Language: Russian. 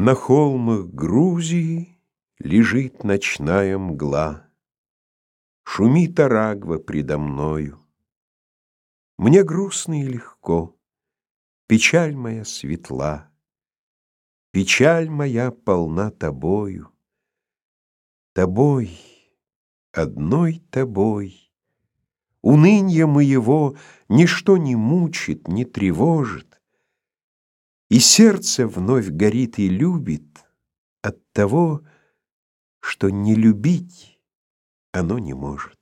На холмах Грузии лежит ночная мгла, Шумит Арагва предо мною. Мне грустно и легко, печаль моя светла, Печаль моя полна тобою, Тобой, одной тобой. Унынья моего ничто не мучит, не тревожит, И сердце вновь горит и любит от того, Что не любить оно не может.